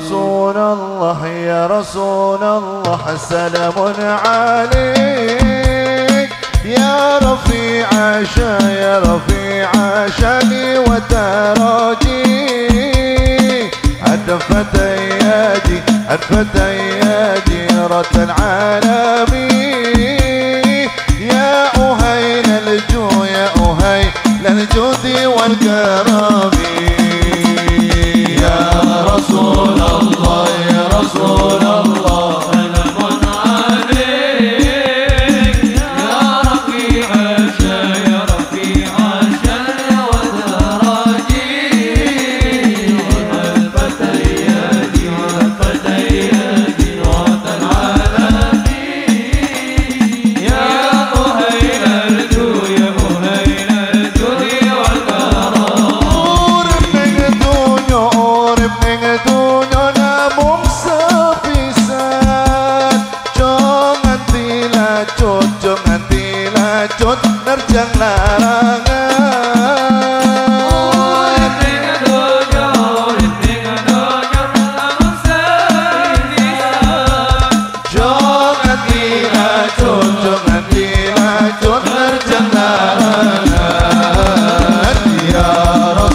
رسول الله يا رسول الله سلام عليك. يا رفيع عشا يا رفيع عشاني وتراجي هدفت ايادي هدفت ايادي رت العالمين. يا أهين الجو يا أهين للجود والكرم. lacut jo nganti lacut nerjang larangan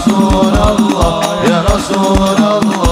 رسول الله يا رسول الله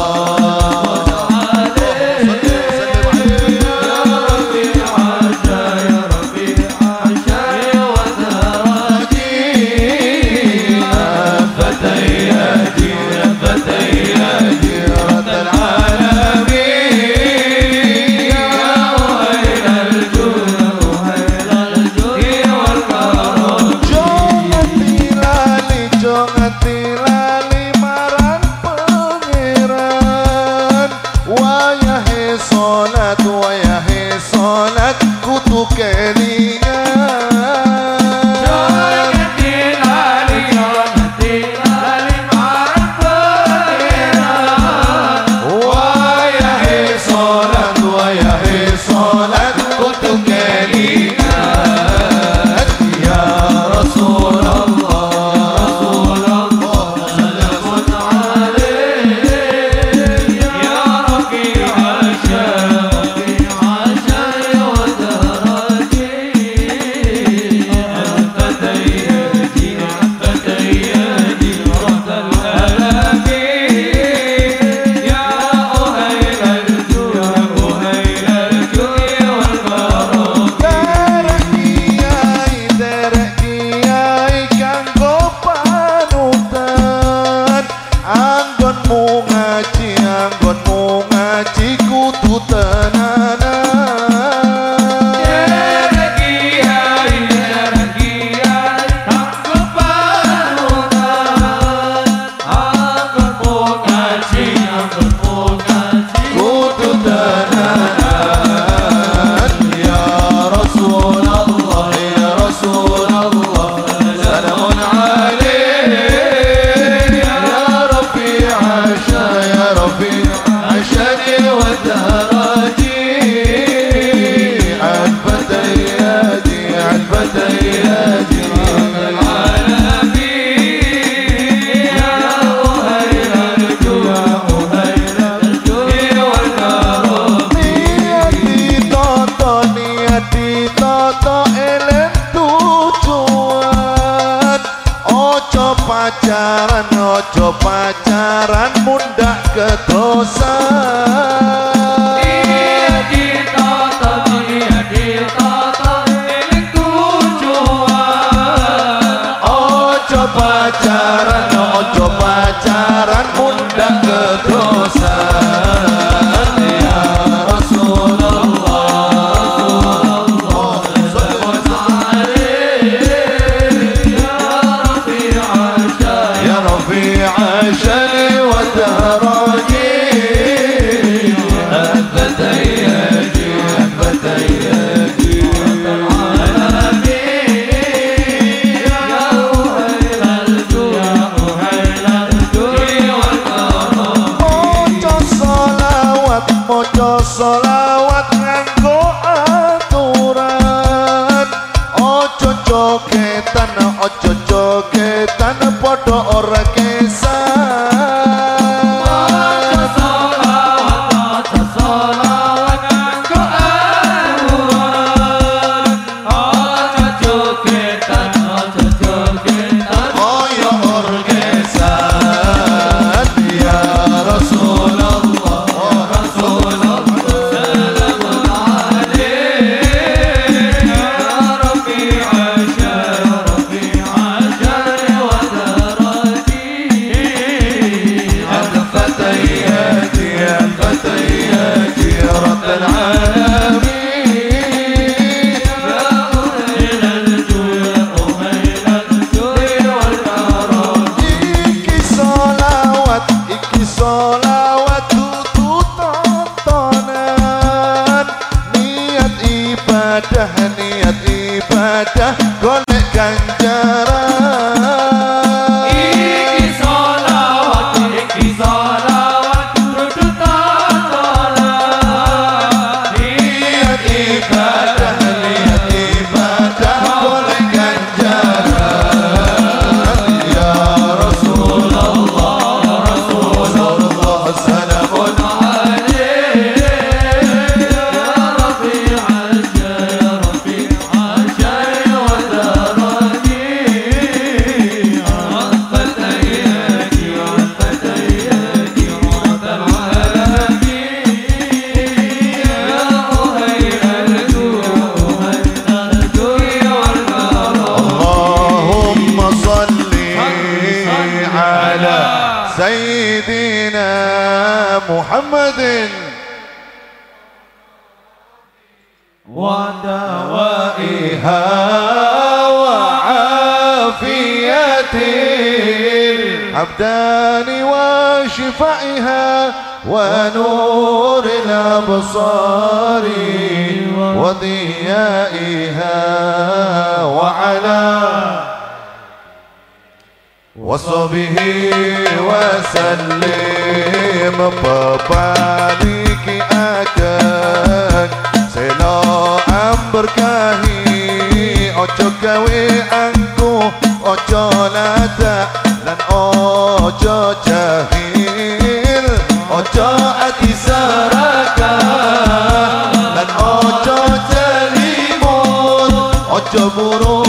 Golek ganjaran Iki solawat, iki solawat, duduk tontonan. Niat ibadah, niat ibadah Golek ganjaran Ya Rasulullah, Rasulullah Salamun محمد. ودوائها وعافية. الأبدان وشفائها ونور الأبصار وضيائها وعلى وصبه وسلم ببالك akan selo amberkahi ojo gawe angku ojo lada lan ojo jahil ojo ati serakah lan ojo jelimun ojo buru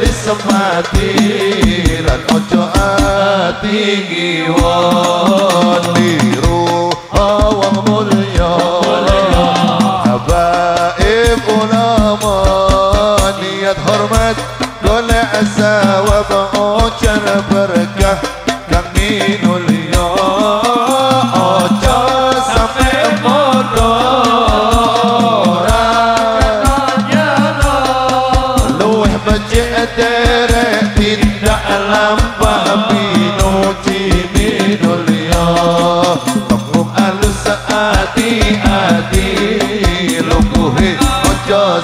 gelis mati lan ojo ati won biru. Awang mulya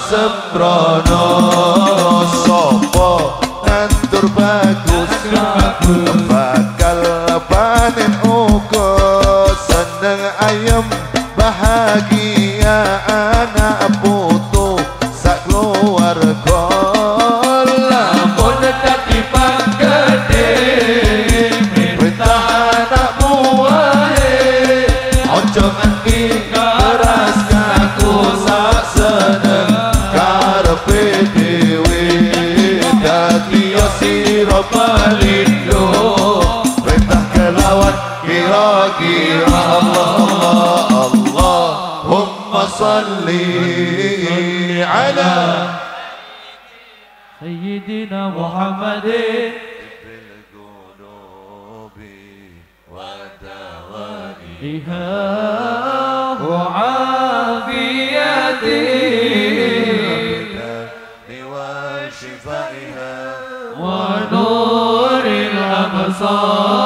sembrono sapa? Nandur bagus bakal panen ala سيدنا محمد. بالقلوب ودوائها بها وعافيته. وشفائها ونور الأبصار.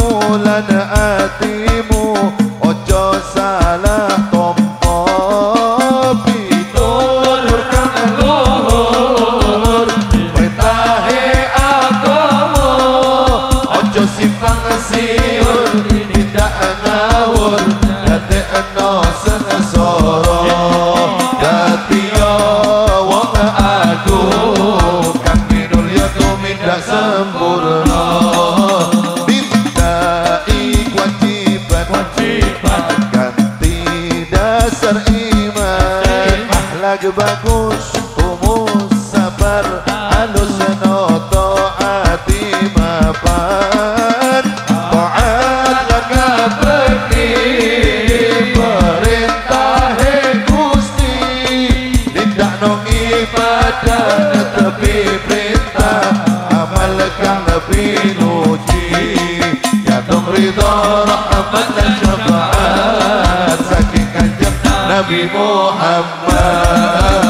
Jiwamu Bago محمد.